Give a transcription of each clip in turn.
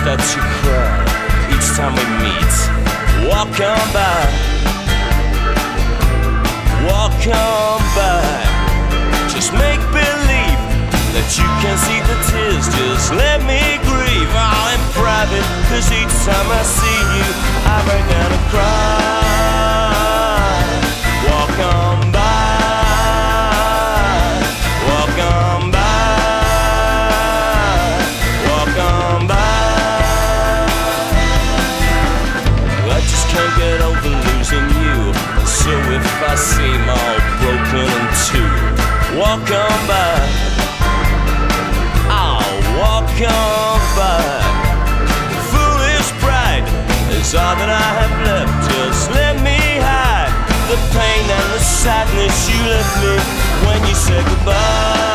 start to cry each time we meet. Walk on by, walk on by. Just make believe that you can see the tears. Just let me grieve all in private. Cause each time I see seem all broken in two, walk on by. I'll walk on by. Foolish pride is all that I have left. Just let me hide the pain and the sadness you left me when you said goodbye.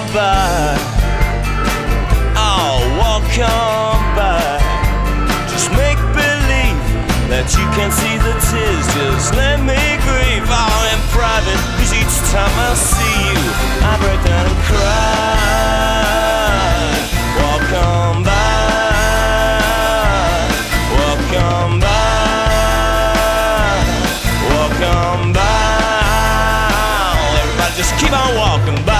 On by. I'll walk on by. Just make believe that you can see the tears. Just let me grieve all in private. Cause each time I see you, I break down and cry. Walk on by. By. By. Just keep on walking.